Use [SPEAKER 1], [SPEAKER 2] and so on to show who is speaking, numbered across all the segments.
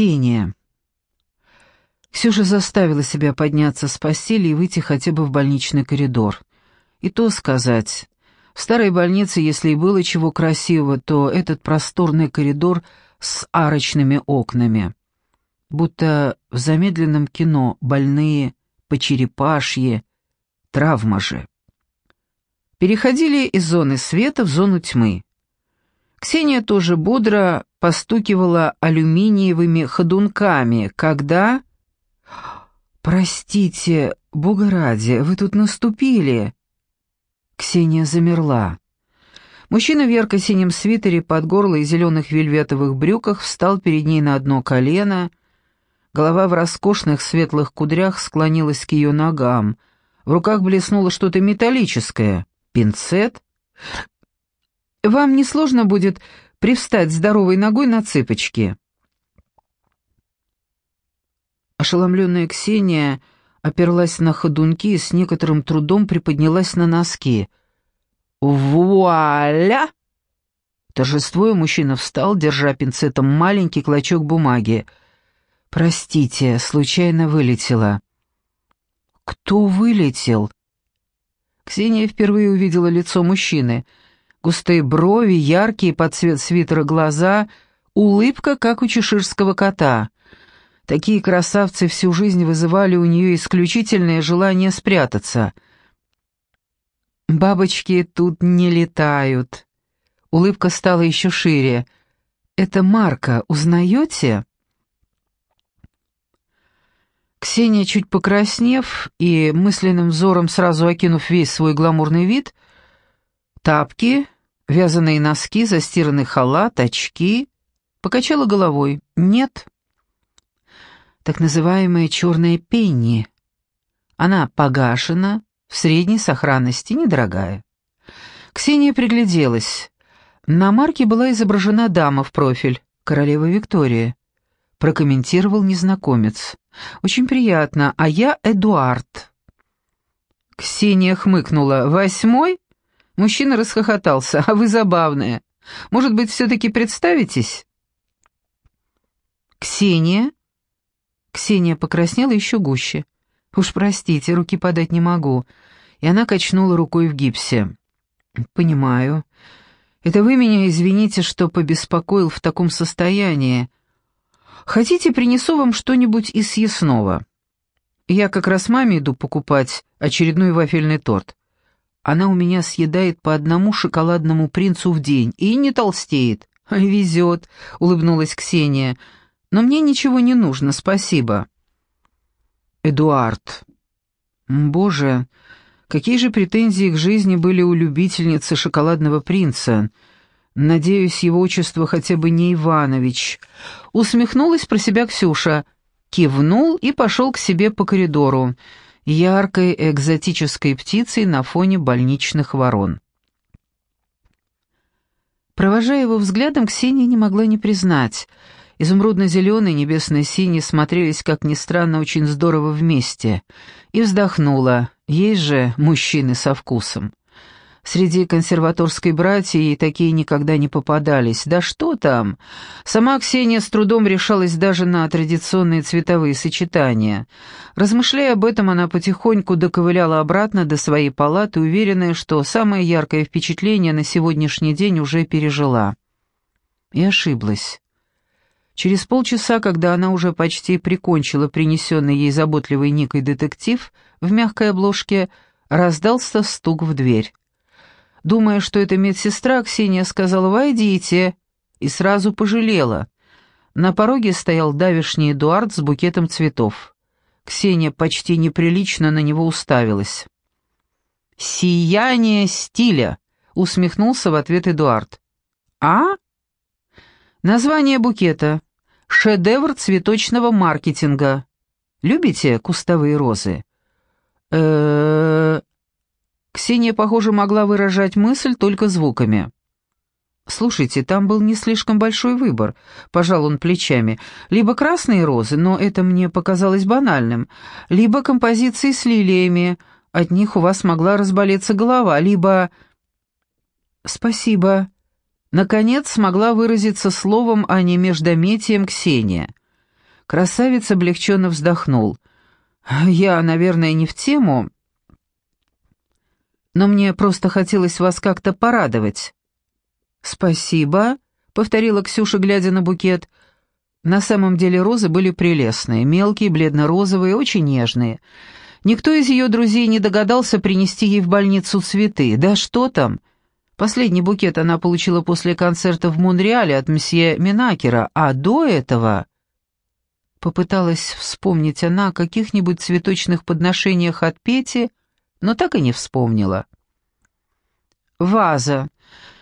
[SPEAKER 1] Ксения. Ксюша заставила себя подняться с постели и выйти хотя бы в больничный коридор. И то сказать, в старой больнице, если и было чего красивого, то этот просторный коридор с арочными окнами. Будто в замедленном кино больные, почерепашье, травма же. Переходили из зоны света в зону тьмы. Ксения тоже бодро постукивала алюминиевыми ходунками, когда... «Простите, бога ради, вы тут наступили!» Ксения замерла. Мужчина в ярко-синем свитере под горло и зеленых вельветовых брюках встал перед ней на одно колено. Голова в роскошных светлых кудрях склонилась к ее ногам. В руках блеснуло что-то металлическое. Пинцет? «Вам не сложно будет привстать здоровой ногой на цыпочки?» Ошеломленная Ксения оперлась на ходунки и с некоторым трудом приподнялась на носки. «Вуаля!» Торжествуя, мужчина встал, держа пинцетом маленький клочок бумаги. «Простите, случайно вылетела». «Кто вылетел?» Ксения впервые увидела лицо мужчины. Густые брови, яркие под цвет свитера глаза, улыбка, как у чеширского кота — Такие красавцы всю жизнь вызывали у нее исключительное желание спрятаться. «Бабочки тут не летают». Улыбка стала еще шире. «Это Марка, узнаете?» Ксения, чуть покраснев и мысленным взором сразу окинув весь свой гламурный вид, тапки, вязаные носки, застиранный халат, очки, покачала головой. «Нет» так называемая черная пенни. Она погашена, в средней сохранности, недорогая. Ксения пригляделась. На марке была изображена дама в профиль, королева Виктория. Прокомментировал незнакомец. «Очень приятно, а я Эдуард». Ксения хмыкнула. «Восьмой?» Мужчина расхохотался. «А вы забавная. Может быть, все-таки представитесь?» «Ксения?» Ксения покраснела еще гуще. «Уж простите, руки подать не могу». И она качнула рукой в гипсе. «Понимаю. Это вы меня извините, что побеспокоил в таком состоянии. Хотите, принесу вам что-нибудь из съестного? Я как раз маме иду покупать очередной вафельный торт. Она у меня съедает по одному шоколадному принцу в день и не толстеет. «Везет», — улыбнулась Ксения, — но мне ничего не нужно, спасибо». «Эдуард». «Боже, какие же претензии к жизни были у любительницы шоколадного принца?» «Надеюсь, его отчество хотя бы не Иванович». Усмехнулась про себя Ксюша, кивнул и пошел к себе по коридору, яркой экзотической птицей на фоне больничных ворон. Провожая его взглядом, Ксения не могла не признать — Изумрудно-зеленый, небесно-синий смотрелись, как ни странно, очень здорово вместе. И вздохнула. Есть же мужчины со вкусом. Среди консерваторской братьи такие никогда не попадались. Да что там? Сама Ксения с трудом решалась даже на традиционные цветовые сочетания. Размышляя об этом, она потихоньку доковыляла обратно до своей палаты, уверенная, что самое яркое впечатление на сегодняшний день уже пережила. И ошиблась. Через полчаса, когда она уже почти прикончила принесенный ей заботливый Никой детектив в мягкой обложке, раздался стук в дверь. Думая, что это медсестра, Ксения сказала «Войдите», и сразу пожалела. На пороге стоял давишний Эдуард с букетом цветов. Ксения почти неприлично на него уставилась. «Сияние стиля!» — усмехнулся в ответ Эдуард. «А?» Название букета Шедевр цветочного маркетинга. Любите кустовые розы? э Ксения, похоже, могла выражать мысль только звуками. «Слушайте, там был не слишком большой выбор», — пожал он плечами. «Либо красные розы, но это мне показалось банальным, либо композиции с лилиями, от них у вас могла разболеться голова, либо...» «Спасибо», Наконец смогла выразиться словом, а не междометием Ксения. Красавец облегченно вздохнул. «Я, наверное, не в тему, но мне просто хотелось вас как-то порадовать». «Спасибо», — повторила Ксюша, глядя на букет. На самом деле розы были прелестные, мелкие, бледно-розовые, очень нежные. Никто из ее друзей не догадался принести ей в больницу цветы. Да что там? Последний букет она получила после концерта в Монреале от мсье Минакера, а до этого... Попыталась вспомнить она о каких-нибудь цветочных подношениях от Пети, но так и не вспомнила. Ваза.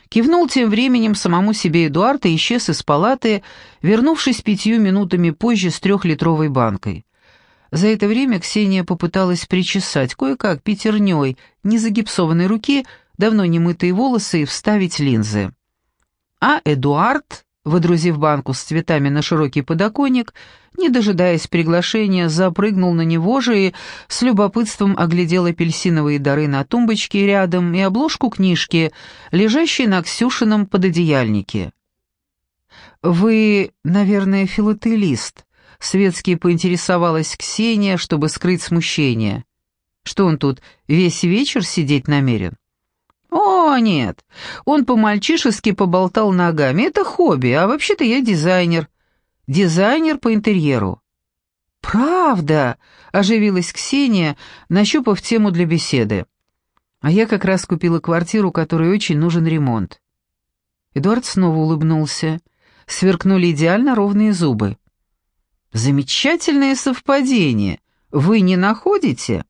[SPEAKER 1] Кивнул тем временем самому себе Эдуард и исчез из палаты, вернувшись пятью минутами позже с трехлитровой банкой. За это время Ксения попыталась причесать кое-как пятерней незагипсованной руки давно немытые волосы и вставить линзы. А Эдуард Водрузив банку с цветами на широкий подоконник, не дожидаясь приглашения, запрыгнул на него же и с любопытством оглядел апельсиновые дары на тумбочке рядом и обложку книжки, лежащей на Ксюшином пододеяльнике. «Вы, наверное, филателист», — светски поинтересовалась Ксения, чтобы скрыть смущение. «Что он тут, весь вечер сидеть намерен?» «О, нет, он по-мальчишески поболтал ногами, это хобби, а вообще-то я дизайнер. Дизайнер по интерьеру». «Правда?» — оживилась Ксения, нащупав тему для беседы. «А я как раз купила квартиру, которой очень нужен ремонт». Эдуард снова улыбнулся. Сверкнули идеально ровные зубы. «Замечательное совпадение. Вы не находите?»